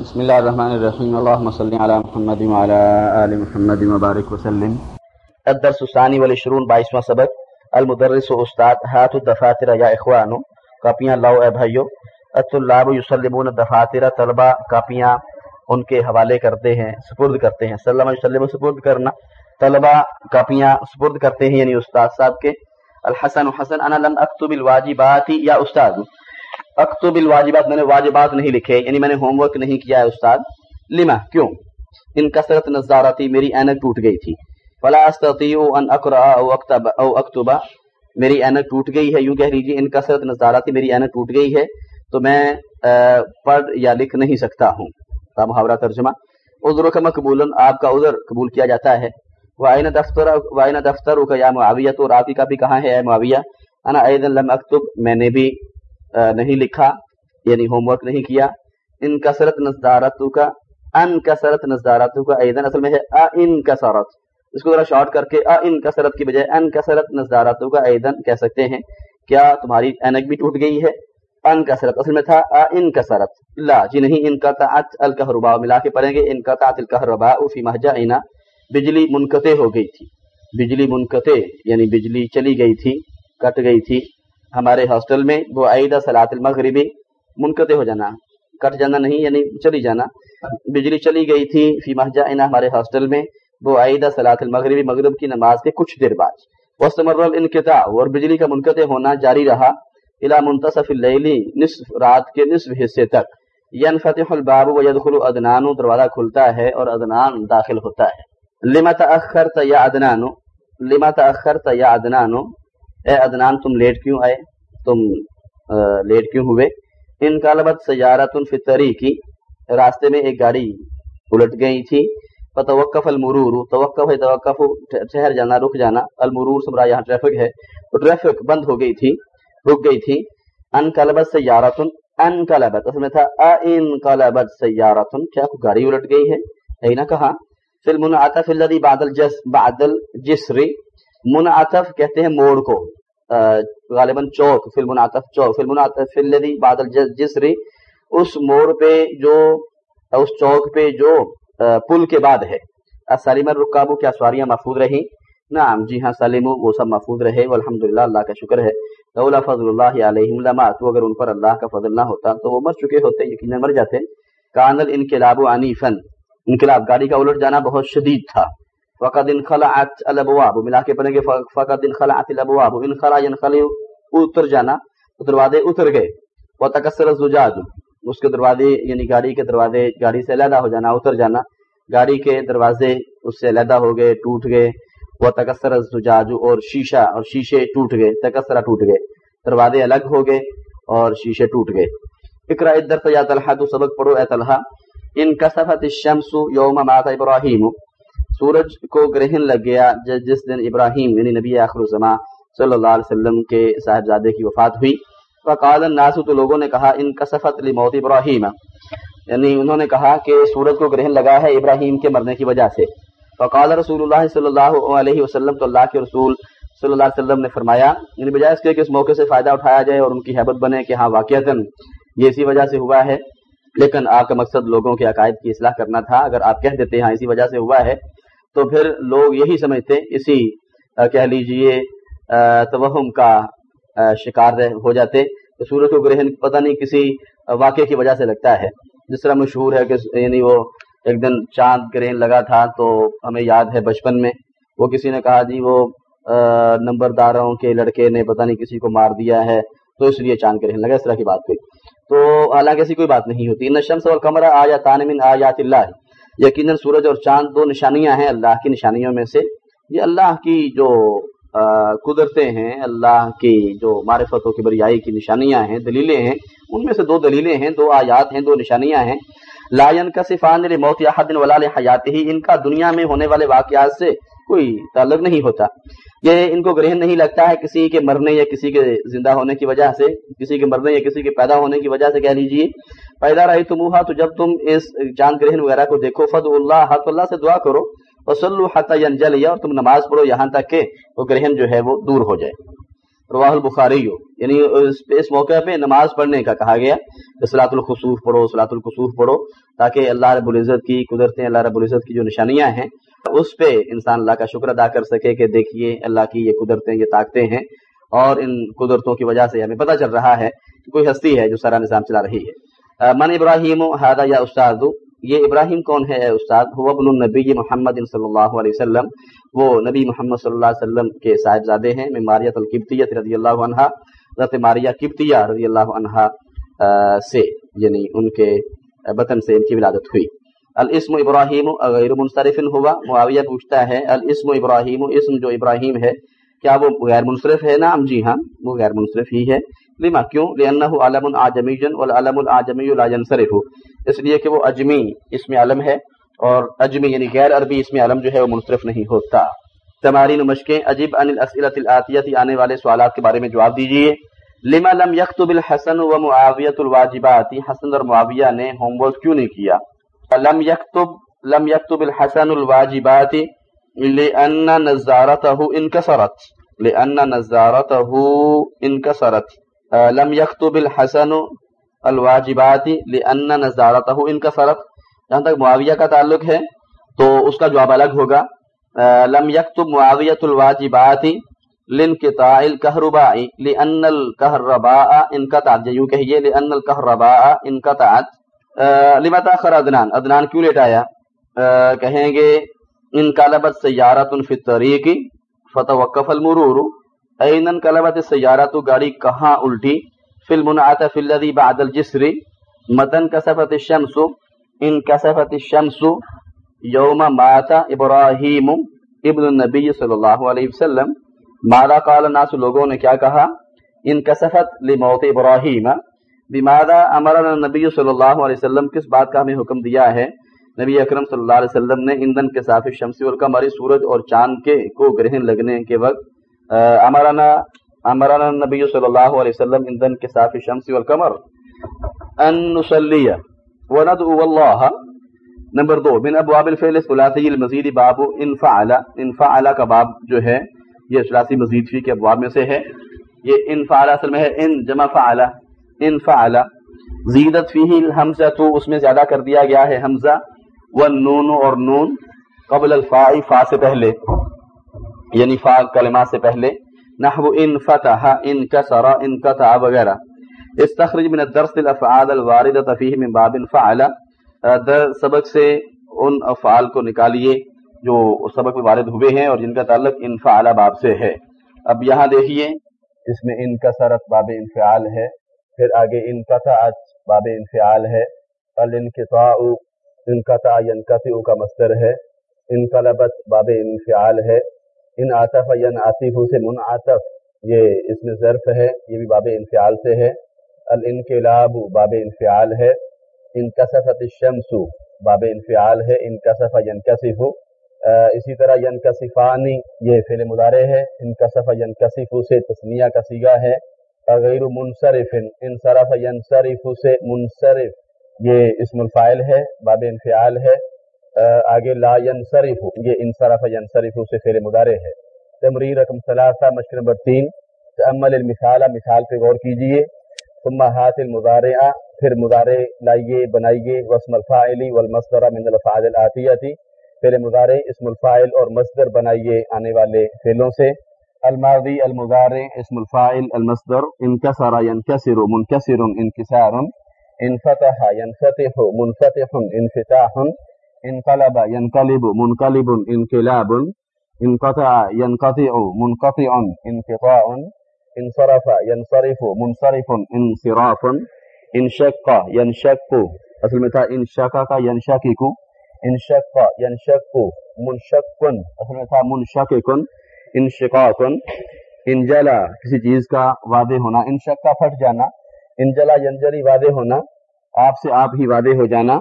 بسم الله الرحمن الرحيم اللهم صل على محمد وعلى آل محمد وبارك وسلم۔ الدرس الثاني والعشرون بائیسواں سبق۔ المدرس و استاد ہاتھ الدفاتر یا اخوانو۔ کاپیاں لاؤ اے بھائیو۔ الطلاب یسلمون الدفاتر طلبہ کاپیاں ان کے حوالے کرتے ہیں، سپرد کرتے ہیں۔ سلم یسلم سپرد کرنا۔ طلبہ کاپیاں سپرد کرتے ہیں یعنی استاد صاحب کے۔ الحسن حسن، انا لم اکتب الواجبات یا استاد۔ اکتب الواجبات، میں نے واجبات نہیں لکھے یعنی میں نے ہوم ورک نہیں کیا ہے استاد۔ لما کیوں؟ ان کثرت نظارتی میری اینک ٹوٹ گئی تھی۔ فلا استطيع ان اقرا او اكتب او اكتب میری اینک ٹوٹ گئی ہے، یوں کہہ لیجیے ان کثرت نظارتی میری اینک ٹوٹ گئی ہے، تو میں پڑھ یا لکھ نہیں سکتا ہوں۔ محاورہ ترجمہ۔ عذر کا مقبول آپ کا عذر قبول کیا جاتا ہے۔ وائن دفتر وائن دفتر کا یا معاویہ تو راتی کا بھی کہاں ہے اے معاویہ؟ انا ایدن لم اکتب، میں نے بھی نہیں لکھا یعنی ہوم ورک نہیں کیا۔ ان کثرت نظارتوں کا، ان کثرت نظارتوں کا ایدن اصل میں ہے ان کثرت۔ اس کو ذرا شارٹ کر کے ا ان کثرت کی بجائے ان کثرت نظارتوں کا ایدن کہہ سکتے ہیں۔ کیا تمہاری اینک بھی ٹوٹ گئی ہے؟ ان کثرت اصل میں تھا ا ان کثرت۔ لا جی نہیں، ان کا تعت الکہربا ملا کے پڑھیں گے۔ ان کا تعت الکہربا فی مہجعنا بجلی منقطع ہو گئی تھی۔ بجلی منقطع یعنی بجلی چلی گئی تھی، کٹ گئی تھی۔ ہمارے ہاسٹل میں وہ عیدہ سلاط المغربی منقطع ہو جانا، کٹ جانا نہیں یعنی چلی جانا۔ بجلی چلی گئی تھی فی مہجعنا ہمارے ہاسٹل میں، وہ عیدہ سلاط المغربی مغرب کی نماز کے کچھ دیر بعد۔ وسطمر الانقطاع، اور بجلی کا منقطع ہونا جاری رہا الى منتصف اللیلی نصف رات کے نصف حصے تک۔ ینفتح الباب ویدخل ادنان، دروازہ کھلتا ہے اور ادنان داخل ہوتا ہے۔ لما تاخرت یا ادنان؟ لما تاخرت یا ادنان؟ اے ادنان، تم لیٹ کیوں آئے؟ تم لیٹ کیوں ہوئے؟ ان قالبت سیارت فی الطریقی راستے میں ایک گاڑی الٹ گئی تھی۔ فتوقف المرور، توقف ہے توقف، ٹھہر جانا، رک جانا۔ المرور سمرا یہاں ٹریفک ہے۔ تو ٹریفک بند ہو گئی تھی، رک گئی تھی۔ ان قلبت سیارتن، ان قلبت اس میں تھا ان قلبت سیارتن۔ کیا گاڑی الٹ گئی ہے؟ اینا کہا فی المنعطف الذي بعد الجس، بعد الجسر منعطف کہتے ہیں موڑ کو غالباً چوک، فی المنعطف چوک، فی المنعطف الذي بعد الجسر، اس موڑ پہ جو، اس چوک پہ جو پل کے بعد ہے۔ سلیم الرکابو، کیا سواریاں محفوظ رہیں؟ نعم جی ہاں سلیم وہ سب محفوظ رہے، والحمدللہ، اللہ کا شکر ہے۔ لولا فضل اللہ علیہم لما تو اگر ان پر اللہ کا فضل نہ ہوتا تو وہ مر چکے ہوتے، یقینا مر جاتے۔ کانل انقلاب عنیفن انقلاب گاڑی کا الٹ جانا بہت شدید تھا۔ فقد انخلعت الابواب ملا کے پڑھیں گے، فقد انخلعت الابواب انخلع، ينخلع، اتر جانا۔ دروازے اتر گئے۔ وتكسر الزجاج۔ اس کے دروازے یعنی گاڑی کے دروازے، گاڑی سے علیحدہ ہو جانا، اتر جانا۔ گاڑی کے دروازے اس سے علیحدہ ہو گئے، ٹوٹ گئے۔ وہ تکسر زجاج اور شیشہ، اور شیشے ٹوٹ گئے۔ تکسرہ ٹوٹ گئے۔ دروازے الگ ہو گئے اور شیشے ٹوٹ گئے۔ اقرا ادر یا طلحہ، تو سبق پڑھو اے طلحہ۔ ان کسفت الشمس یوم مات ابراہیم۔ سورج کو گرہن لگ گیا، جس دن ابراہیم یعنی نبی آخر الزما صلی اللہ علیہ وسلم کے صاحبزادے کی وفات ہوئی۔ فقال الناس، تو لوگوں نے کہا، ان کسفت لموت ابراہیم۔ یعنی انہوں نے کہا کہ سورج کو گرہن لگا ہے ابراہیم کے مرنے کی وجہ سے۔ فقال رسول اللہ صلی اللہ علیہ وسلم، تو اللہ کے رسول صلی اللہ علیہ وسلم نے فرمایا یعنی بجائے اس کے کہ اس موقع سے فائدہ اٹھایا جائے اور ان کی حیبت بنے کہ ہاں واقعتاً یہ اسی وجہ سے ہوا ہے۔ لیکن آپ کا مقصد لوگوں کے عقائد کی اصلاح کرنا تھا۔ اگر آپ کہہ دیتے ہاں اسی وجہ سے ہوا ہے تو پھر لوگ یہی سمجھتے اسی کہہ لیجیے توہم کا شکار ہو جاتے۔ سورج کو گرہن پتہ نہیں کسی واقعے کی وجہ سے لگتا ہے۔ جس طرح مشہور ہے کہ یعنی وہ ایک دن چاند گرہن لگا تھا، تو ہمیں یاد ہے بچپن میں۔ وہ کسی نے کہا جی وہ نمبرداروں کے لڑکے نے پتہ نہیں کسی کو مار دیا ہے، تو اس لیے چاند گرہن لگا، اس طرح کی بات کوئی۔ تو حالانکہ ایسی کوئی بات نہیں ہوتی۔ نشمس اور کمرہ آیا تانمن آیات اللہ۔ یقیناً سورج اور چاند دو نشانیاں ہیں اللہ کی نشانیوں میں سے۔ یہ اللہ کی جو قدرتیں ہیں، اللہ کی جو معرفتوں کی بریائی کی نشانیاں ہیں، دلیلیں ہیں، ان میں سے دو دلیلیں ہیں، دو آیات ہیں، دو نشانیاں ہیں۔ لائن کا صفان موت یا حد ولا حیات ہی ان کا دنیا میں ہونے والے واقعات سے کوئی تعلق نہیں ہوتا۔ یہ ان کو گرہن نہیں لگتا ہے کسی کے مرنے یا کسی کے زندہ ہونے کی وجہ سے، کسی کے مرنے یا کسی کے پیدا ہونے کی وجہ سے کہہ لیجیے پیدا رہی تمہا تو جب تم اس چاند گرہن وغیرہ کو دیکھو فد اللہ حت اللہ سے دعا کرو۔ وسلو حت ینجل اور تم نماز پڑھو یہاں تک کہ وہ گرہن جو ہے وہ دور ہو جائے۔ رواہ البخاری یعنی اس موقع پہ نماز پڑھنے کا کہا گیا کہ سلاۃ الخصوف پڑھو سلاۃ الخصوف پڑھو، تاکہ اللہ رب العزت کی قدرتیں، اللہ رب العزت کی جو نشانیاں ہیں، اس پہ انسان اللہ کا شکر ادا کر سکے کہ دیکھیے اللہ کی یہ قدرتیں، یہ طاقتیں ہیں۔ اور ان قدرتوں کی وجہ سے ہمیں پتہ چل رہا ہے کہ کوئی ہستی ہے جو سارا نظام چلا رہی ہے۔ من ابراہیم ہادہ یا استاد یہ ابراہیم کون ہے استاد؟ ہو ابن النبی محمد صلی اللہ علیہ وسلم. وہ نبی محمد صلی اللہ علیہ وسلم کے صاحبزادے ہیں میں ماریت القبطیت رضی اللہ عنہ حضرت ماریہ قبطیہ رضی اللہ عنہ سے یعنی ان کے بطن سے ان کی ولادت ہوئی۔ الاسم ابراہیم غیر منصرف ہوا۔ معاویہ پوچھتا ہے، الاسم ابراہیم، اسم جو ابراہیم ہے، کیا وہ غیر منصرف ہے؟ نام جی ہاں وہ غیر منصرف ہی ہے۔ لما کیوں؟ لأنه علم العجمی والعلم العجمی لا ينصرف اس لیے کہ وہ اجمی اس میں علم ہے اور اجمی یعنی غیر عربی اس میں علم جو ہے وہ منصرف نہیں ہوتا۔ تمارین مشقیں عجیب ان الاسئلۃ الاتیہ آنے والے سوالات کے بارے میں جواب دیجیے۔ لما لم يكتب الحسن و معاویۃ الواجبات؟ حسن اور معاویہ نے ہوم ورک کیوں نہیں کیا؟ لم يكتب لم يكتب الحسن الواجبات لان نظارته انكسرت لان نظارته انكسرت لم يكتب الحسن الواجبات لان نظارته انكسرت جہاں تک معاویہ کا تعلق ہے، تو اس کا جواب الگ ہوگا۔ لم يكتب معاویۃ الواجبات لانقطاع الكهرباء لان الكهرباء انقطعت۔ یوں کہیے لان الكهرباء انقطعت۔ لما تاخر ادنان ادنان کیوں لیٹ آیا؟ کہیں گے ان قلبت سیارت فی الطریق فتوقف المرور۔ اینن قلبت سیارت، گاڑی کہاں الٹی؟ فی المنعت فی بعد الجسر متن کسفت الشمس ان کسفت الشمس یوم مات ابراہیم ابن النبی صلی اللہ علیہ وسلم۔ ماذا قال الناس؟ لوگوں نے کیا کہا؟ ان کسفت لموت ابراہیم۔ بماذا امرنا النبی صلی اللہ علیہ وسلم؟ کس بات کا ہمیں حکم دیا ہے؟ نبی اکرم صلی اللہ علیہ وسلم نے ایندھن کے صافی شمسی اور سورج اور چاند کے کو گرہن لگنے کے وقت امرنا امرنا النبی صلی اللہ علیہ وسلم ایندھن کے صافی شمسی والقمر. ان نصلی وندعو اللہ نمبر دو، من ابواب الفعل ثلاثی المزید، باب انفعل انفعل کا باب جو ہے، یہ ثلاثی مزید فی کے ابواب میں سے ہے. یہ انفعل اصل میں ہے، ان جمع فعل انفعل زیدت فیہ الحمزہ تو اس میں زیادہ کر دیا گیا ہے حمزہ، والنون اور نون قبل الفاء فا سے پہلے یعنی فا کلمہ سے پہلے. نحو ان فتح ان کسر ان قطع وغیرہ استخرج من الدرس الافعال الواردة فيه من باب فعل. در سبق سے ان افعال کو نکالیے جو سبق میں وارد ہوئے ہیں اور جن کا تعلق انفعال باب سے ہے. اب یہاں دیکھیے، اس میں ان کسرت باب انفعال ہے، پھر آگے ان قطعت باب انفعال ہے. الانقطاع انقطع ينقطع کا مصدر ہے. انقلبت باب انفعال ہے. ان عاطف ین عاطف سے منعطف یہ اس میں ظرف ہے، یہ بھی باب انفعال سے ہے۔ الانقلاب باب انفعال ہے۔ انکسفت الشمس باب انفعال ہے۔ انکسف ینکسف اسی طرح ینکسفانی، یہ فعل مضارع ہے۔ انکسف ینکسف سے تسنیہ کا سیگا ہے۔ غیر منصرف، انصرف ینصرف سے منصرف، یہ اسم الفائل ہے، باب انفعال ہے۔ آگے لا ینصرف یہ انصرف ینصرف سے فعل مضارع ہے۔ تمریر رقم ثلاثہ، مشق نمبر تین۔ تعمل المثال، مثال پہ غور کیجیے۔ ثم ہاتھ المضارع، پھر مضارع لائیے، بنائیے۔ وسم الفاعلی والمصدر من الفاظ الاتیتی پھر مضارع، اسم الفاعل اور مصدر بنائیے آنے والے فعلوں سے۔ الماضی، المضارع، اسم الفاعل، المصدر۔ انکسر ينکسر منکسر، انکسار۔ انفتح ينفتح منفتح، انفتاح۔ انقلب، ينقلب، منقلب، انقلاب، انقطع، ينقطع، منقطع، انقطاع، انصرف، ينصرف، منصرف، انصراف، انشق، ينشق، اصل میں تھا انشقا کا ينشقق، انشق، ينشق، منشق، اصل میں تھا منشقق، انشقاق انجلا کسی چیز کا واضح ہونا، انشق کا پھٹ جانا انجلا ینجلی واضح ہونا، آپ سے آپ ہی واضح ہو جانا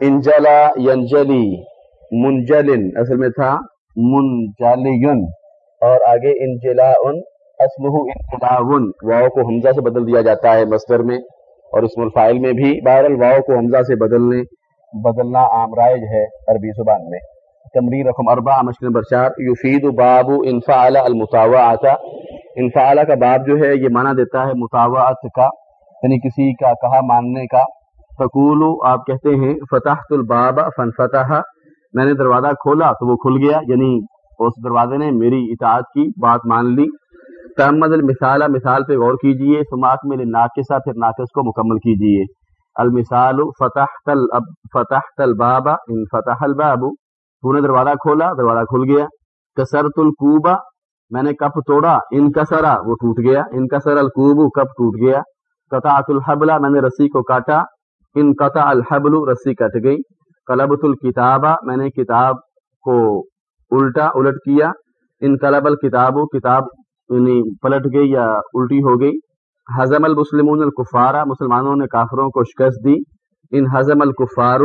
انجلا ینجلی، منجلن، اصل میں تھا منجلین اور آگے انجلا ان اسمہ انقلاون واؤ کو حمزہ سے بدل دیا جاتا ہے مصدر میں، اور اسم الفائل میں بھی بہرحال واؤ کو حمزہ سے بدلنے، بدلنا عام رائج ہے عربی زبان میں۔ تمرین رقم اربع، مشق نمبر چار، یفید باب انفعل المتاوعات انفعالہ کا باب جو ہے، یہ مانا دیتا ہے مطاوعت کا یعنی کسی کا کہا ماننے کا فکول آپ کہتے ہیں فتح الباب فن فتح میں نے دروازہ کھولا تو وہ کھل گیا یعنی اس دروازے نے میری اطاعت کی، بات مان لی۔ تحمد المثال، مثال پہ غور کیجیے، سماعت میں ناقصہ پھر ناقص کو مکمل کیجیے۔ المثال فتح تل فتح تل بابا ان فتح الباب۔ تو نے دروازہ کھولا، دروازہ کھل گیا۔ کسرت القوبا میں نے کپ توڑا، ان کسرا وہ ٹوٹ گیا۔ ان کسر القوب، کپ ٹوٹ گیا۔ قطعت الحبلہ، میں نے رسی کو کاٹا۔ ان قطع الحبل رسی کٹ گئی۔ قلبت الکتابہ میں نے کتاب کو الٹا، الٹ کیا۔ ان قلب الکتاب، کتاب یعنی پلٹ گئی یا الٹی ہو گئی۔ حضم المسلمون الکفارہ مسلمانوں نے کافروں کو شکست دی۔ ان حضم الکفار،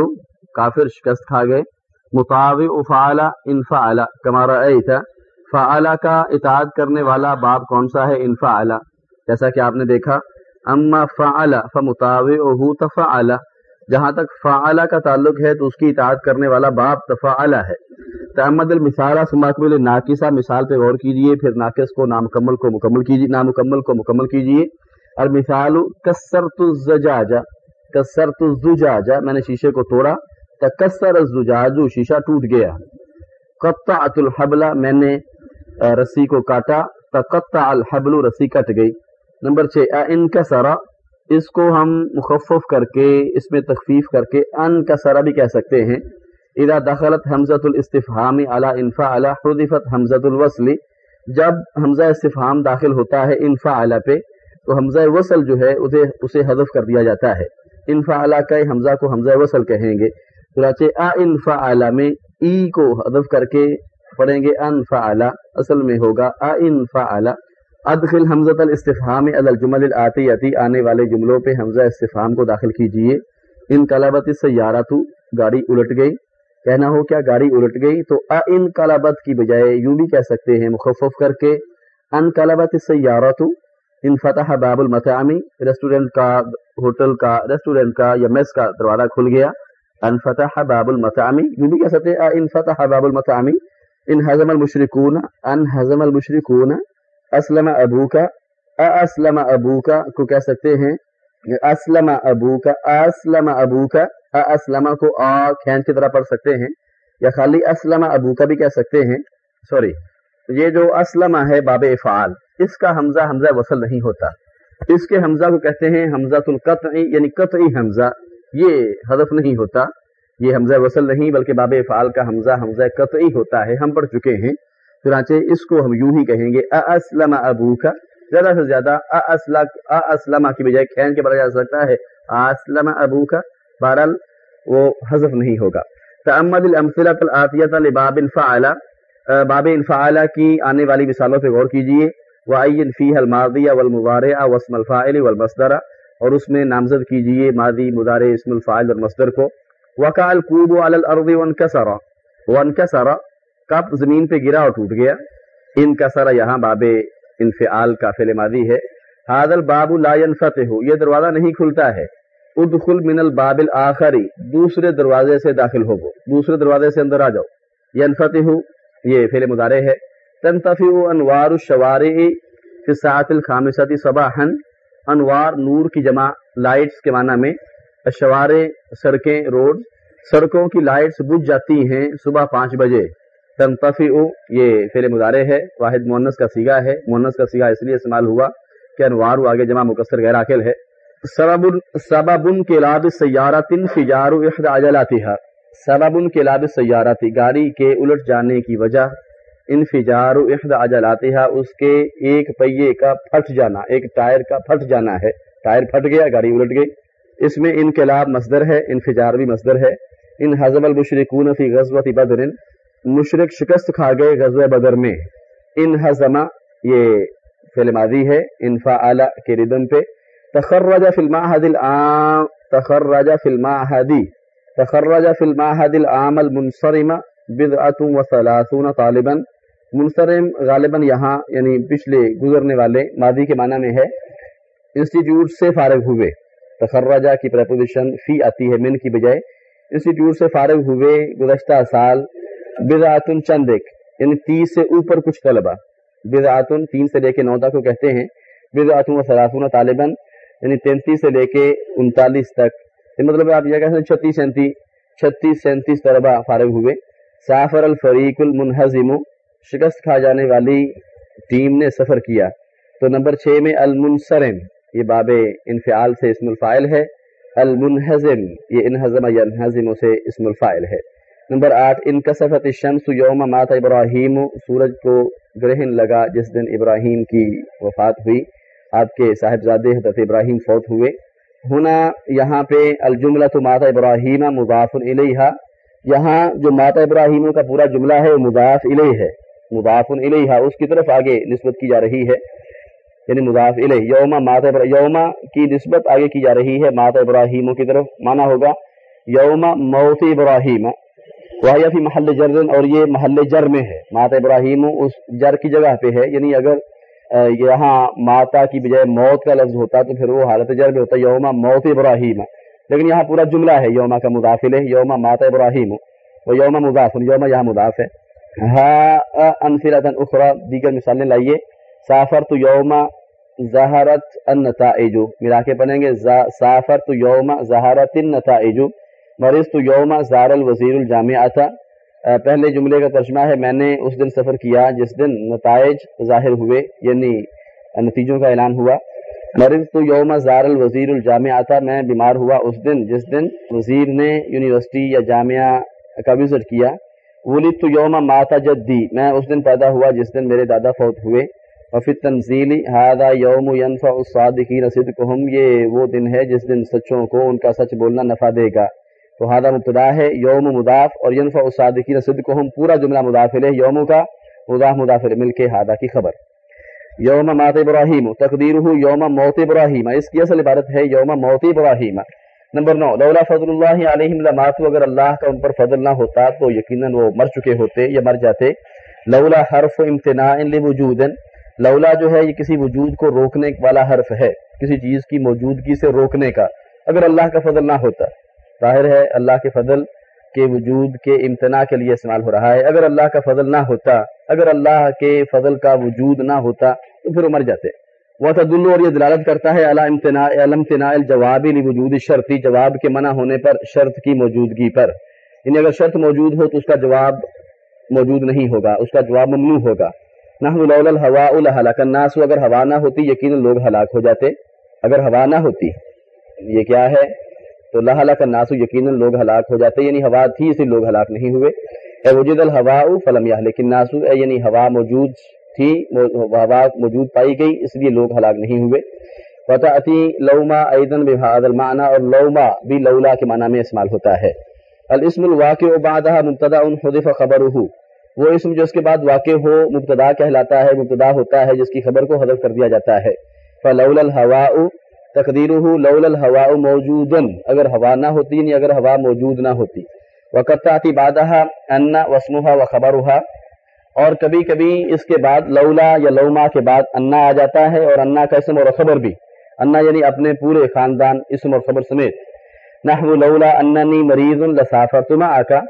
کافر شکست کھا گئے۔ مطاو افعلا ان فعلا کمارا تھا فعلا کا اطاعت کرنے والا باب کون سا ہے؟ ان فعلا جیسا کہ آپ نے دیکھا اما فعلا فمطاو تفعلا جہاں تک فعلا کا تعلق ہے تو اس کی اطاعت کرنے والا باب تفعلا ہے۔ تعمد المثالہ سماکمل ناقصہ مثال پہ غور کیجیے، پھر ناقص کو نامکمل کو مکمل کیجیے، نامکمل کو مکمل کیجیے۔ اور مثال کسرت الزجاجہ کسرت الزجاجہ، میں نے شیشے کو توڑا، تکسر الزجاج، شیشہ ٹوٹ گیا۔ قطعت الحبلہ میں نے رسی کو کاٹا، تقطع الحبل، رسی کٹ گئی۔ نمبر چھ ان کا سرا اس کو ہم مخفف کر کے، اس میں تخفیف کر کے ان کا سرا بھی کہہ سکتے ہیں۔ اذا دخلت حمزت الاستفہام علی انفا علی حذفت حمزت الوصل، جب حمزہ استفہام داخل ہوتا ہے انفا علی پہ، تو حمزہ وصل جو ہے، اسے اسے حذف کر دیا جاتا ہے۔ انفا اعلیٰ کا حمزہ کو حمزہ وصل کہیں گے۔ چنانچہ آ انفا اعلیٰ میں ای کو حذف کر کے پڑھیں گے انفا اعلیٰ اصل میں ہوگا آ انفا اعلیٰ ادخل حمزت الاستفہام الجمل العطیتی آنے والے جملوں پہ حمزہ استفہام کو داخل کیجیے۔ ان کلابت سیارہ تو گاڑی الٹ گئی۔ کہنا ہو کیا گاڑی الٹ گئی، تو ا ان کلابت کی بجائے یوں بھی کہہ سکتے ہیں مخفف کر کے۔ ان کلابت سیارہ تو ان فتح باب المطعمی ریسٹورینٹ کا، ہوٹل کا، ریسٹورینٹ کا یا میس کا دروازہ کھل گیا۔ ان فتح باب المطعمی یوں بھی کہہ سکتے ان فتح باب المطعمی ان حزم المشرکون، ان حزم المشرکون اسلم ابو کا اسلم ابو کا کو کہہ سکتے ہیں، اسلم ابو کا اسلم ابو کا اسلم کو آ کھینچ کی طرح پڑھ سکتے ہیں، یا خالی اسلم ابو کا بھی کہہ سکتے ہیں، سوری، یہ جو اسلم ہے باب افعال، اس کا حمزہ حمزہ وصل نہیں ہوتا۔ اس کے حمزہ کو کہتے ہیں حمزہ القطعی یعنی قطعی حمزہ، یہ حذف نہیں ہوتا، یہ حمزہ وصل نہیں، بلکہ باب افعال کا حمزہ حمزہ قطعی ہوتا ہے، ہم پڑھ چکے ہیں۔ چنانچہ اس کو ہم یوں ہی کہیں گے اسلم ابو کا زیادہ سے زیادہ اسلم کی بجائے کھین کے پڑھا جا سکتا ہے۔ اسلم ابو کا بہرحال وہ حذف نہیں ہوگا۔ تعمد الامثلۃ الاتیہ لباب فعلا باب انفعالہ کی آنے والی مثالوں پہ غور کیجیے۔ وعین فیہ الماضی والمضارع واسم الفاعل والمصدر، اور اس میں نامزد کیجیے ماضی، مضارع، اسم الفاعل اور مصدر کو۔ وقع القوب علی الارض وانکسر وانکسر کپ زمین پہ گرا اور ٹوٹ گیا۔ انکسر یہاں باب انفعال کا فعل ماضی ہے۔ هذا الباب لا ينفتح، یہ دروازہ نہیں کھلتا ہے۔ ادخل من الباب الاخری دوسرے دروازے سے داخل ہو دوسرے دروازے سے اندر آ جاؤ۔ ینفتح یہ فعل مضارع ہے۔ تنتفی انوار الشوارع فی ساعت الخامسۃ صباحا۔ انوار نور کی جمع لائٹس کے معنی میں۔ الشوارع، سڑکیں روڈ سڑکوں کی لائٹس بجھ جاتی ہیں صبح پانچ بجے۔ تنتفی یہ فعل مضارع ہے۔ واحد مونس کا سیگا ہے۔ مونس کا سیگا اس لیے استعمال ہوا کہ انوار آگے جمع مقصر غیر عاقل ہے۔ سبب سبب کے لاب سیارہ تن فجار احد عجلاتها۔ سبب کے لاب سیارہ گاڑی کے الٹ جانے کی وجہ انفجار احد عجلاتها، اس کے ایک پہیے کا پھٹ جانا، ایک ٹائر کا پھٹ جانا ہے۔ ٹائر پھٹ گیا، گاڑی الٹ گئی۔ اس میں انقلاب مصدر ہے، انفجار بھی مصدر ہے۔ ان حزم المشرکون فی غزوت بدر۔ مشرق شکست کھا گئے غزوہ بدر میں۔ ان حزمہ، یہ فعل ماضی ہے انفعل کے ردم پہ۔ تخرج فی المعهد العام، تخرج فی المعهد تخرج فی المعهد العام المنصرم بدعت و ثلاثون طالبا۔ منصرم غالباً یہاں یعنی پچھلے گزرنے والے، ماضی کے معنی میں ہے۔ انسٹیٹیوٹ سے فارغ ہوئے۔ تخرجہ کی پریپوزیشن فی آتی ہے، من کی بجائے۔ انسٹیٹیوٹ سے فارغ ہوئے، گزشتہ سال بدعت چند ایک یعنی تیس سے اوپر کچھ طلبہ۔ بدعتن تین سے لے کے نو تک کو کہتے ہیں۔ بدعتن و سلاسون طالباً یعنی تینتیس سے لے کے انتالیس تک۔ مطلب آپ یہ کہتے ہیں چھتیس سینتیس چھتیس سینتیس طلبا فارغ ہوئے۔ سافر الفریق المنہزم، شکست کھا جانے والی ٹیم نے سفر کیا۔ تو نمبر چھ میں المنصرم، یہ باب انفعال سے اسم الفائل ہے۔ المنہزم، یہ انہزم یا انہزم سے اسم الفائل ہے۔ نمبر آٹھ، ان کسفت الشمس یوم مات ابراہیم، سورج کو گرہن لگا جس دن ابراہیم کی وفات ہوئی۔ آپ کے صاحبزادے حضرت ابراہیم فوت ہوئے۔ ہونا یہاں پہ الجملہ تو ماتا ابراہیم مضاف علیہ یہاں جو ماتا ابراہیم کا پورا جملہ ہے وہ مضاف علیہ ہے۔ مضاف علیہ اس کی طرف آگے نسبت کی جا رہی ہے۔ یعنی مضاف علیہ یوما ماتا یوما کی نسبت آگے کی جا رہی ہے ماتا ابراہیم کی طرف۔ مانا ہوگا یوما موت ابراہیم۔ وہ فی محل جر اور یہ محل جر میں ہے۔ ماتا ابراہیم اس جر کی جگہ پہ ہے یعنی اگر یہاں ماتا کی بجائے موت کا لفظ ہوتا تو پھر وہ حالت جر میں ہوتا یوما موت ابراہیم۔ لیکن یہاں پورا جملہ ہے یوما کا مدافل ہے یوما ماتا ابراہیم وہ یوما مضاف یوما یہاں مضاف ہے۔ ہاں انفرت اخرا دیگر مثالیں لائیے۔ سافر تو یوما زہارت النتائجو ملا کے پڑھیں گے سافر تو یوما زہارت النتائجو مریض تو یوما زار الوزیر الجامعہ تھا۔ پہلے جملے کا ترجمہ ہے، میں نے اس دن سفر کیا جس دن نتائج ظاہر ہوئے یعنی نتیجوں کا اعلان ہوا۔ مرض تو یوم زار الوزیر الجامعہ تھا، میں بیمار ہوا اس دن جس دن وزیر نے یونیورسٹی یا جامعہ کا وزٹ کیا۔ ولید تو یوم ماتا جدی میں اس دن پیدا ہوا جس دن میرے دادا فوت ہوئے۔ وفی تنزیلی ہادہ یوم ینفع الصادقین صدقہم، یہ وہ دن ہے جس دن سچوں کو ان کا سچ بولنا نفع دے گا۔ تو ہادہ مبتدا ہے، یوم مداف اور ینفع الصادقین صدقہم، پورا جملہ مدافل ہے یوم کا مداف مدافل مل کے ہادہ کی خبر۔ یوم مات ابراہیم تقدیر یوم موت ابراہیم، اس کی اصل عبارت ہے یوم موت ابراہیم۔ نمبر نو، لولا فضل اللہ علیہم لماتو اگر اللہ کا ان پر فضل نہ ہوتا تو یقیناً وہ مر چکے ہوتے یا مر جاتے۔ لولا حرف امتناع لوجود، لولا جو ہے یہ کسی وجود کو روکنے والا حرف ہے، کسی چیز کی موجودگی سے روکنے کا، اگر اللہ کا فضل نہ ہوتا۔ ظاہر ہے اللہ کے فضل کے وجود کے امتناع کے لیے استعمال ہو رہا ہے۔ اگر اللہ کا فضل نہ ہوتا، اگر اللہ کے فضل کا وجود نہ ہوتا، تو پھر وہ مر جاتے۔ وہ تدل اور یہ دلالت کرتا ہے امتناع الجواب وجود شرطی جواب کے منع ہونے پر، شرط کی موجودگی پر۔ یعنی اگر شرط موجود ہو تو اس کا جواب موجود نہیں ہوگا، اس کا جواب ممنوع ہوگا۔ نہ الحوا الناس، اگر ہوا نہ ہوتی، یقیناً لوگ ہلاک ہو جاتے۔ اگر ہوا نہ ہوتی، یہ کیا ہے؟ تو اللہ کا ناسو یقیناً لوگ ہلاک ہو جاتے یعنی ہوا تھی، اسی لوگ ہلاک نہیں ہوئے۔ اے وجود الحوا فلم یا لیکن ناسو اے یعنی ہوا موجود تھی ہوا موجود پائی گئی، اس لیے لوگ ہلاک نہیں ہوئے۔ وطاعتی لوما ایدن بحاد المعنی اور لوما بھی لولا کے معنی میں استعمال ہوتا ہے۔ الاسم الواقع بعدها مبتدا ان حذف خبره۔ وہ اسم جو اس کے بعد واقع ہو، مبتدا کہلاتا ہے، مبتدا ہوتا ہے، جس کی خبر کو حذف کر دیا جاتا ہے۔ فلولا الهواء تقدیر لول الحوا موجود اگر ہوا نہ ہوتی یعنی اگر ہوا موجود نہ ہوتی۔ وقت آتی بادہ انا وسمہ و خبر اور کبھی کبھی اس کے بعد لولا یا لوما کے بعد انا آ جاتا ہے، اور انا کا اسم اور خبر بھی۔ انا یعنی اپنے پورے خاندان، اسم اور خبر سمیت۔ نحو لولا اننی مریض لسافر تما آکا،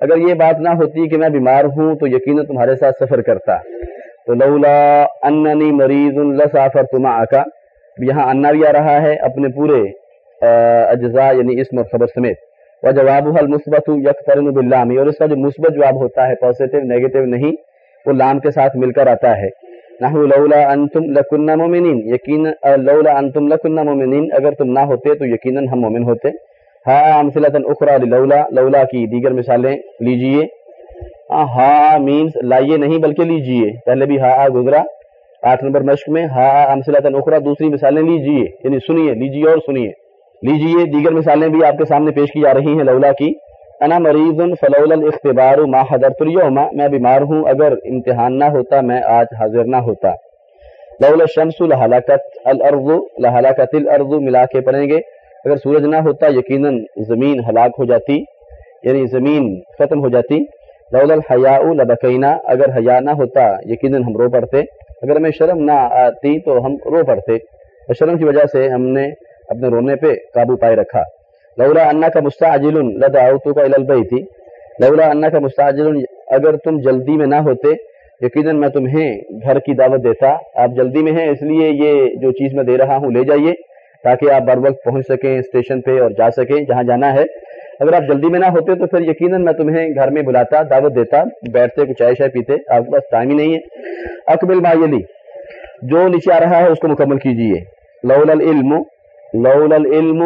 اگر یہ بات نہ ہوتی کہ میں بیمار ہوں تو یقینا تمہارے ساتھ سفر کرتا۔ تو لولا اننی مریض لسافر تما آکا یہاں انا بھی آ رہا ہے اپنے پورے اجزاء یعنی اسم اور خبر سمیت۔ وہ جواب المثبت یکترن باللام اور اس کا جو مثبت جواب ہوتا ہے پازیٹیو نیگیٹو نہیں، وہ لام کے ساتھ مل کر آتا ہے۔ نحو لولا انتم لکنا مومنین، یقین لولا انتم لکنا مومنین، اگر تم نہ ہوتے تو یقیناً ہم مومن ہوتے۔ ہا امثلۃ اخرى لولا لولا کی دیگر مثالیں لیجیے۔ ہا مینز لائیے نہیں بلکہ لیجیے۔ پہلے بھی ہا گزرا۔ آٹھ نمبر مشق میں ہا امسلت اخرا دوسری مثالیں لیجیے یعنی سنیے لیجیے اور سنیے۔ لیجیے، دیگر مثالیں بھی آپ کے سامنے پیش کی جا رہی ہیں، لولا کی۔ انا مریض فلول الاختبار ما حضرت اليوم، میں بیمار ہوں، اگر امتحان نہ ہوتا، میں آج حاضر نہ ہوتا۔ لولا الشمس لہلاکت الارض لہلاکت الارض، ملا کے پڑھیں گے۔ اگر سورج نہ ہوتا، یقیناً زمین ہلاک ہو جاتی یعنی زمین ختم ہو جاتی۔ لولا الحیاء لبکینا، اگر حیا نہ ہوتا، یقیناً ہم رو پڑتے۔ اگر ہمیں شرم نہ آتی تو ہم رو پڑتے۔ اور شرم کی وجہ سے ہم نے اپنے رونے پہ قابو پائے رکھا۔ لولا انا کا مستعجل لدعوتو کا البئی تھی لولا انا کا مستعجل اگر تم جلدی میں نہ ہوتے، یقیناً میں تمہیں گھر کی دعوت دیتا۔ آپ جلدی میں ہیں، اس لیے یہ جو چیز میں دے رہا ہوں، لے جائیے تاکہ آپ بر وقت پہنچ سکیں اسٹیشن پہ اور جا سکیں جہاں جانا ہے۔ اگر آپ جلدی میں نہ ہوتے تو پھر یقیناً میں تمہیں گھر میں بلاتا، دعوت دیتا، بیٹھتے، کچھ چائے شائے پیتے، آپ کے پاس ٹائم ہی نہیں ہے۔ اکبل مایلی جو نیچے آ رہا ہے اس کو مکمل کیجیے لول العلم لول العلم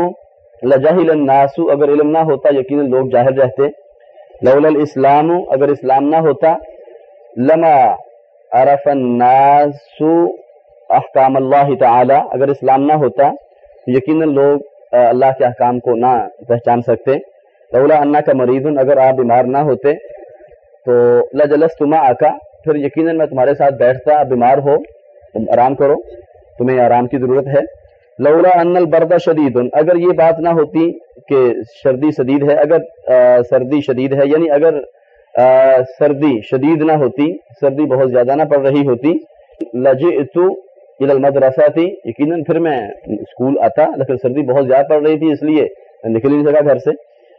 لجاہل الناس، اگر علم نہ ہوتا یقیناً لوگ جاہر رہتے۔ لول الاسلام، اگر اسلام نہ ہوتا، لما عرف الناس احکام اللہ تعالی، اگر اسلام نہ ہوتا، یقیناً لوگ اللہ کے احکام کو نہ پہچان سکتے۔ لولا انا کا مریض اگر آپ بیمار نہ ہوتے تو لجلس تما آکا پھر یقیناً میں تمہارے ساتھ بیٹھتا، آپ بیمار ہو، تم آرام کرو، تمہیں آرام کی ضرورت ہے۔ لولا ان البرد شدید، اگر یہ بات نہ ہوتی کہ سردی شدید ہے، اگر سردی شدید ہے یعنی اگر سردی شدید نہ ہوتی، سردی بہت زیادہ نہ پڑ رہی ہوتی لجئتو الى المدرسہ تھی یقیناً پھر میں اسکول آتا، لیکن سردی بہت زیادہ پڑ رہی تھی، اس لیے نکل نہیں سکا گھر سے۔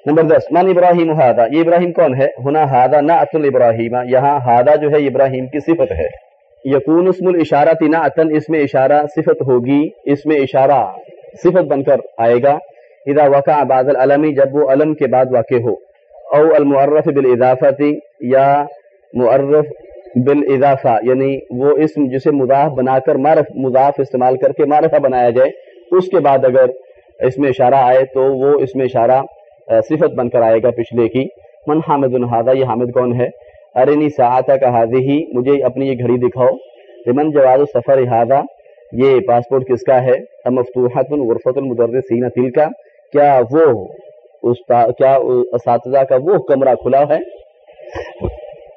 نمبر دس، من ابراہیم ہادا یہ ابراہیم کون ہے؟ ہونا ہادا نہ اتل ابراہیم یہاں ہادا جو ہے ابراہیم کی صفت ہے۔ یقون اسم الاشارہ تینا اتن اس میں اشارہ صفت ہوگی، اس میں اشارہ صفت بن کر آئے گا۔ اذا وقع بعد العلمی جب وہ علم کے بعد واقع ہو۔ او المعرف بالاضافتی یا معرف بالاضافہ یعنی وہ اسم جسے مضاف بنا کر معرف، مضاف استعمال کر کے معرفہ بنایا جائے، اس کے بعد اگر اس میں اشارہ آئے تو وہ اس میں اشارہ صفت بن کر آئے گا پچھلے کی۔ من حامد الحادہ یہ حامد کون ہے؟ ارنی ساعتہ کا حاضی ہی مجھے اپنی یہ گھڑی دکھاؤ۔ لمن جواز السفر احاطہ یہ پاسپورٹ کس کا ہے؟ مفتوحت غرفت المدرسین تل کا کیا وہ کیا اساتذہ کا وہ کمرہ کھلا ہے؟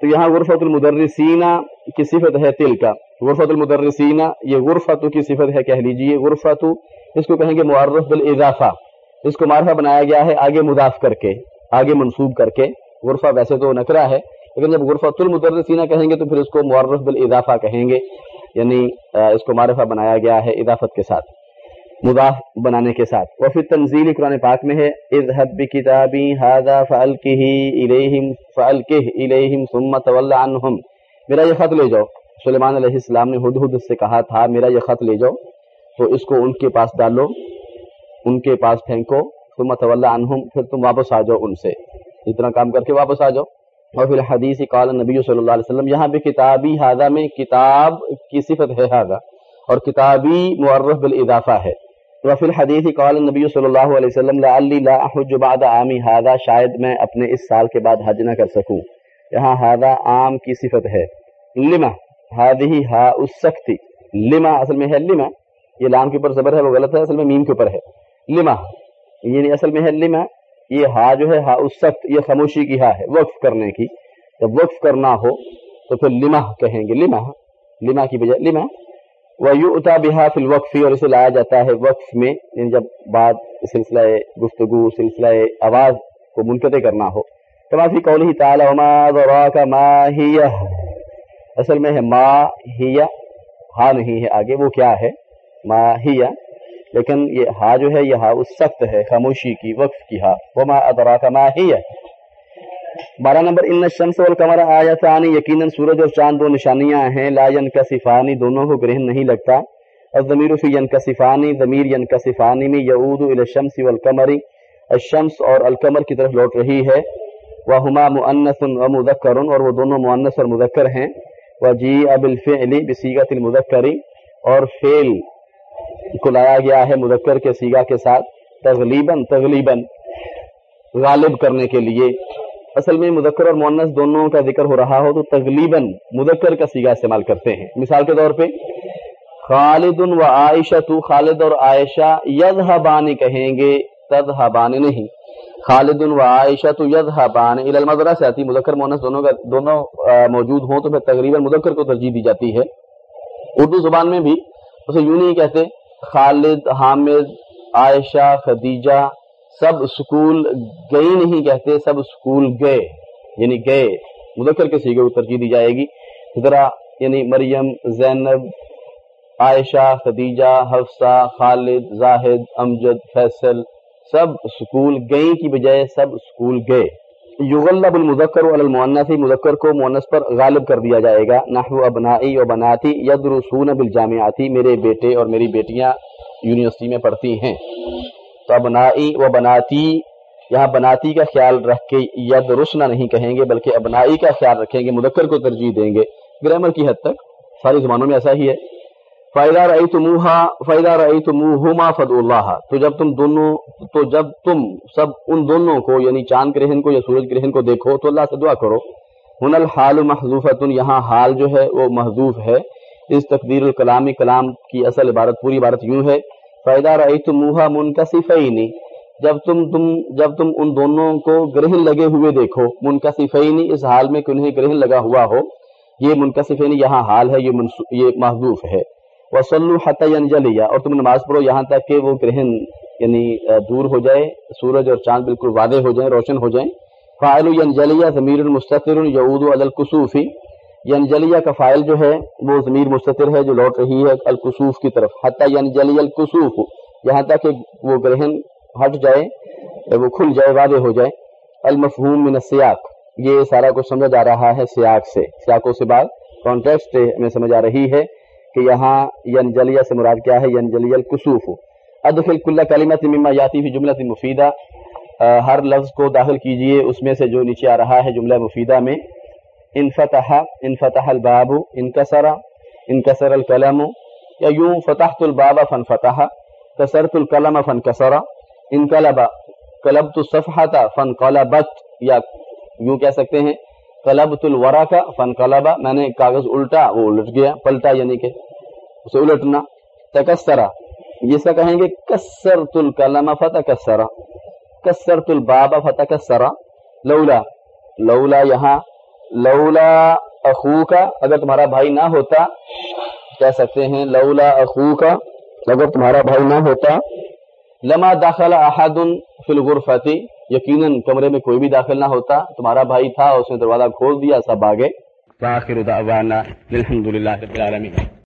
تو یہاں غرفت المدرسین کی صفت ہے تل کا غرفت المدرسین، یہ غرفت کی صفت ہے، کہہ لیجیے غرفت اس کو کہیں گے معرف بالاضافہ۔ اس کو معرفہ بنایا گیا ہے آگے مضاف کر کے، آگے منصوب کر کے۔ غرفہ ویسے تو نکرا ہے، لیکن جب غرفت المدرسینہ کہیں گے تو پھر اس کو معرف بالاضافہ کہیں گے۔ یعنی اس کو معرفہ بنایا گیا ہے اضافت کے ساتھ، مضاف بنانے کے ساتھ۔ وہ پھر تنزیل قرآن پاک میں ہے، اذهب بکتابی هذا فالکه الیہم فالکه الیہم ثم تول عنهم میرا یہ خط لے جاؤ۔ سلیمان علیہ السلام نے ہدہد سے کہا تھا، میرا یہ خط لے جاؤ۔ تو اس کو ان کے پاس ڈالو۔ ان کے پاس پھینکو، ثم تول عنهم پھر تم واپس آ جاؤ ان سے۔ اتنا کام کر کے واپس آ جاؤ۔ اور پھر حدیث قال نبی صلی اللہ علیہ وسلم، یہاں پہ کتابی ہادہ میں کتاب کی صفت ہے ہادہ اور کتابی معرف بالاضافہ ہے۔ وفی الحدیث قال نبی صلی اللہ علیہ وسلم، لعلی لا احج بعد عامی ہادہ شاید میں اپنے اس سال کے بعد حج نہ کر سکوں۔ یہاں ہادہ عام کی صفت ہے۔ لما ہادی ہا السکتی لما اصل میں ہے لما، یہ لام کے اوپر زبر ہے، وہ غلط ہے، اصل میں میم کے اوپر ہے۔ لما یعنی اصل میں ہے لما، یہ ہا جو ہے، ہا اس سخت، یہ خاموشی کی ہا ہے، وقف کرنے کی۔ جب وقف کرنا ہو، تو پھر لما کہیں گے، لما لما کی بجائے لما۔ وہ یو اتا بحا فل اور اسے لایا جاتا ہے وقف میں یعنی جب بات سلسلہ گفتگو، سلسلہ آواز کو منقطع کرنا ہو۔ تمافی قول ہی تعالیٰ کا ما ہی اصل میں ہے ما ہی ہا نہیں ہے آگے، وہ کیا ہے؟ ما ہی لیکن یہ ہا جو ہے، یہ ہا اس سخت ہے، خاموشی کی وقف کی ہا۔ وما ادراک ما ہی۔ ہے بارہ نمبر، ان الشمس والقمر آیتانی یقیناً سورج اور چاند دو نشانیاں ہیں۔ لا ینکسفانی دونوں کو گرہن نہیں لگتا۔ الضمیر فی ینکسفانی ضمیر ینکسفانی میں یعود الى الشمس والقمر۔ الشمس اور القمر کی طرف لوٹ رہی ہے۔ وہما مؤنث و مذکر، اور وہ دونوں مؤنث اور مذکر ہیں۔ وجیء بالفعل بصیغۃ المذکر۔ اور فعل کو لایا گیا ہے مذکر کے سیگا کے ساتھ، تغلیباً تغلیباً غالب کرنے کے لیے۔ اصل میں مذکر اور مونس دونوں کا ذکر ہو رہا ہو تو تغلیباً مذکر کا سیگا استعمال کرتے ہیں۔ مثال کے طور پہ خالد و عائشہ تو خالد اور عائشہ یدہبانی کہیں گے تدہبانی نہیں۔ خالد و عائشہ تو یدہبان المدرہ سے آتی مذکر مونس دونوں کا دونوں موجود ہوں تو پھر تقریباً مذکر کو ترجیح دی جاتی ہے۔ اردو زبان میں بھی اسے یوں نہیں کہتے خالد، حامد، عائشہ، خدیجہ سب اسکول گئی نہیں کہتے، سب اسکول گئے یعنی گئے۔ مذکر کے سیگے کو ترجیح دی جائے گی۔ ذرا یعنی مریم، زینب، عائشہ، خدیجہ، حفصہ، خالد، زاہد، امجد، فیصل سب اسکول گئی کی بجائے سب اسکول گئے۔ یغلب المذکر علی المؤنث، مذکر کو مؤنث پر غالب کر دیا جائے گا۔ نحو ابنائی و بناتی یدرسون بالجامعاتی، میرے بیٹے اور میری بیٹیاں یونیورسٹی میں پڑھتی ہیں۔ تو ابنائی و بناتی، یہاں بناتی کا خیال رکھ کے یدرسنا نہیں کہیں گے، بلکہ ابنائی کا خیال رکھیں گے، مذکر کو ترجیح دیں گے۔ گرامر کی حد تک، ساری زبانوں میں ایسا ہی ہے۔ فائدہ رئی تمہا فائدہ رئی تمہما فد اللہ تو جب تم دونوں تو جب تم سب ان دونوں کو یعنی چاند گرہن کو یا سورج گرہن کو دیکھو، تو اللہ سے دعا کرو۔ ہن الحال محضوف یہاں حال جو ہے وہ محضوف ہے۔ اس تقدیر الکلامی کلام کی اصل عبارت، پوری عبارت یوں ہے۔ فائدہ رئی تمہا منکصف جب تم تم جب تم ان دونوں کو گرہن لگے ہوئے دیکھو منکصف اس حال میں کنہیں گرہن لگا ہوا ہو، یہ منکصف یہاں حال ہے، یہ محضوف ہے۔ وسلو حتی اور تم نماز پڑھو یہاں تک کہ وہ گرہن یعنی دور ہو جائے، سورج اور چاند بالکل واضح ہو جائیں، روشن ہو جائیں۔ فائل ینجلیہ ضمیر المستطر یعود الکسوفی ینجلیہ کا فائل جو ہے، وہ ضمیر مستطر ہے جو لوٹ رہی ہے الکسوف کی طرف۔ حتی ینجلی الکسوف یہاں تک کہ وہ گرہن ہٹ جائے، وہ کھل جائے، واضح ہو جائے۔ المفہوم من السیاق۔ یہ سارا کچھ سمجھا جا رہا ہے سیاق سے۔ سیاقوں سے بعد کانٹیکسٹ میں سمجھ آ رہی ہے۔ کہ یہاں ینجلیہ سے مراد کیا ہے؟ ینجلی الکسوف. ادخل کل کلمت مما یاتی فی جملہ مفیدہ. ہر لفظ کو داخل کیجیے، اس میں سے جو نیچے آ رہا ہے جملہ مفیدہ میں. انفتح انفتح الباب انکسر انکسر الکلم. یا یوں، فتحت الباب فانفتح کسرت الکلم فانکسر انقلب، قلبت الصفحة فانقلبت یا یوں کہہ سکتے ہیں، قلبت الورا کا فنقلبا میں نے کاغذ الٹا، وہ الٹ گیا، پلٹا یعنی کہ اسے الٹنا، تکسرا۔ یہ سا کہیں گے، کسرت الکلم فتکسرا۔ کسرت الباب فتکسرا۔ لولا لولا یہاں، لولا اخو کا اگر تمہارا بھائی نہ ہوتا، کہہ سکتے ہیں، لولا اخو کا اگر تمہارا بھائی نہ ہوتا، لما داخل احد فی الغرفتی۔ یقیناً کمرے میں کوئی بھی داخل نہ ہوتا، تمہارا بھائی تھا، اس نے دروازہ کھول دیا، سب آگے۔ الحمد للہ